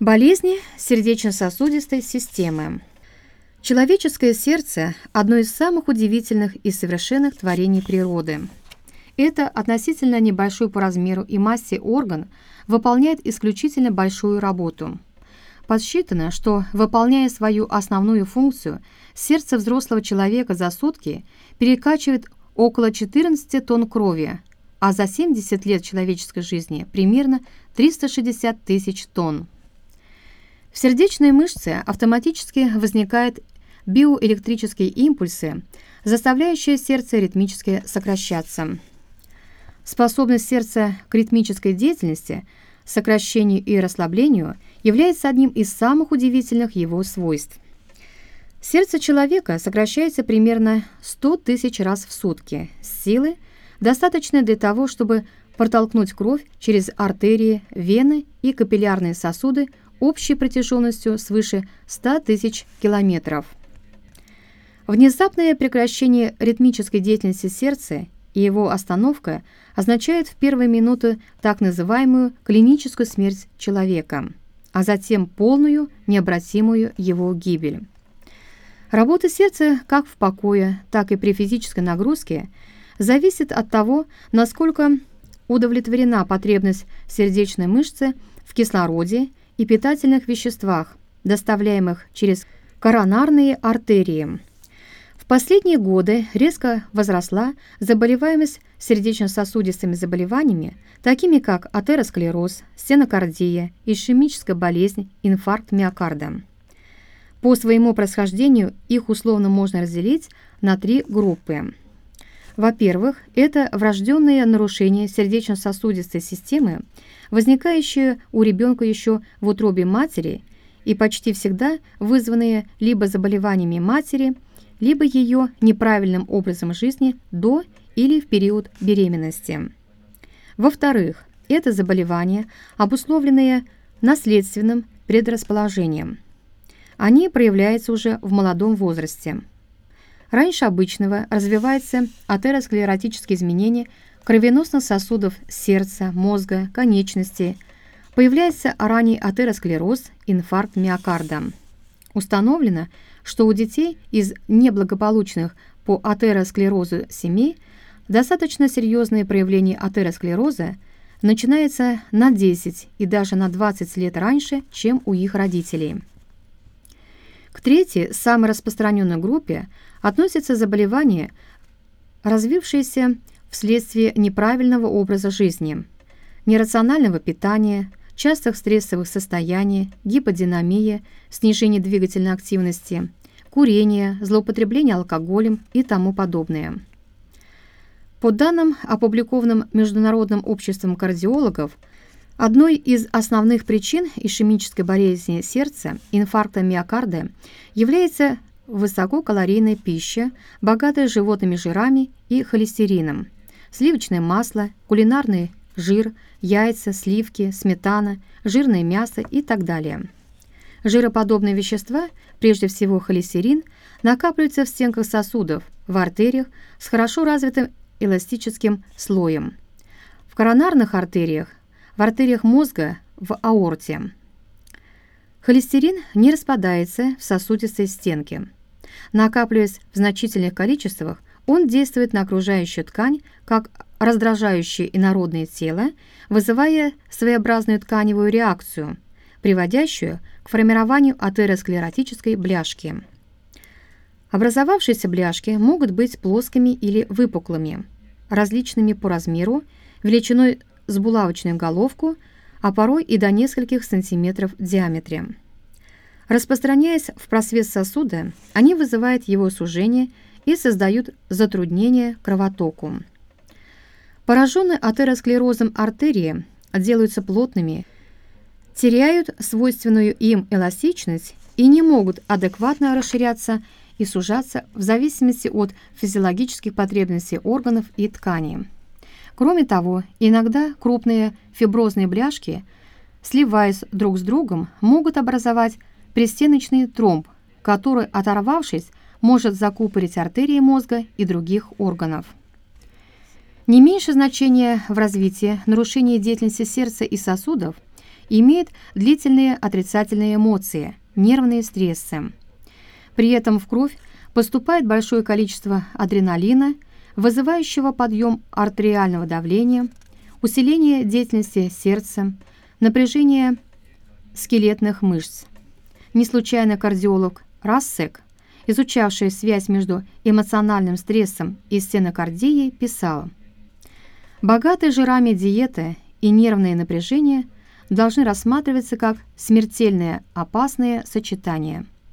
Болезни сердечно-сосудистой системы. Человеческое сердце – одно из самых удивительных и совершенных творений природы. Это относительно небольшой по размеру и массе орган выполняет исключительно большую работу. Подсчитано, что, выполняя свою основную функцию, сердце взрослого человека за сутки перекачивает около 14 тонн крови, а за 70 лет человеческой жизни примерно 360 тысяч тонн. Сердечной мышце автоматически возникают биоэлектрические импульсы, заставляющие сердце ритмически сокращаться. Способность сердца к ритмической деятельности, сокращению и расслаблению является одним из самых удивительных его свойств. Сердце человека сокращается примерно 100 тысяч раз в сутки. Силы достаточно для того, чтобы протолкнуть кровь через артерии, вены и капиллярные сосуды общей протяженностью свыше 100 тысяч километров. Внезапное прекращение ритмической деятельности сердца и его остановка означает в первые минуты так называемую клиническую смерть человека, а затем полную, необратимую его гибель. Работа сердца как в покое, так и при физической нагрузке зависит от того, насколько удовлетворена потребность сердечной мышцы в кислороде и питательных веществах, доставляемых через коронарные артерии. В последние годы резко возросла заболеваемость сердечно-сосудистыми заболеваниями, такими как атеросклероз, стенокардия, ишемическая болезнь, инфаркт миокарда. По своему происхождению их условно можно разделить на три группы. Во-первых, это врожденные нарушения сердечно-сосудистой системы, возникающие у ребенка еще в утробе матери и почти всегда вызванные либо заболеваниями матери, либо ее неправильным образом жизни до или в период беременности. Во-вторых, это заболевания, обусловленные наследственным предрасположением – они проявляются уже в молодом возрасте. Раньше обычного развивается атеросклеротические изменения кровеносных сосудов сердца, мозга, конечностей. Появляется ранний атеросклероз, инфаркт миокарда. Установлено, что у детей из неблагополучных по атеросклерозу семей достаточно серьезные проявления атеросклероза начинается на 10 и даже на 20 лет раньше, чем у их родителей. К третьей, самой распространенной группе, относятся заболевания, развившиеся вследствие неправильного образа жизни, нерационального питания, частых стрессовых состояний, гиподинамия, снижение двигательной активности, курение, злоупотребление алкоголем и тому подобное. По данным, опубликованным Международным обществом кардиологов, Одной из основных причин ишемической болезни сердца, инфаркта миокарда, является высококалорийная пища, богатая животными жирами и холестерином, сливочное масло, кулинарный жир, яйца, сливки, сметана, жирное мясо и так далее. Жироподобные вещества, прежде всего холестерин, накапливаются в стенках сосудов, в артериях с хорошо развитым эластическим слоем. В коронарных артериях в артериях мозга, в аорте. Холестерин не распадается в сосудистой стенке. Накапливаясь в значительных количествах, он действует на окружающую ткань как раздражающее инородное тело, вызывая своеобразную тканевую реакцию, приводящую к формированию атеросклеротической бляшки. Образовавшиеся бляшки могут быть плоскими или выпуклыми, различными по размеру, величиной с булавочную головку, а порой и до нескольких сантиметров в диаметре. Распространяясь в просвет сосуда, они вызывают его сужение и создают затруднение кровотоку. Пораженные атеросклерозом артерии делаются плотными, теряют свойственную им эластичность и не могут адекватно расширяться и сужаться в зависимости от физиологических потребностей органов и тканей. Кроме того, иногда крупные фиброзные бляшки, сливаясь друг с другом, могут образовать пристеночный тромб, который, оторвавшись, может закупорить артерии мозга и других органов. Не меньше значения в развитии нарушения деятельности сердца и сосудов имеет длительные отрицательные эмоции, нервные стрессы. При этом в кровь поступает большое количество адреналина, вызывающего подъем артериального давления, усиление деятельности сердца, напряжение скелетных мышц. Не случайно кардиолог Рассек, изучавший связь между эмоциональным стрессом и стенокардией, писал, «Богатые жирами диеты и нервные напряжения должны рассматриваться как смертельные опасные сочетания –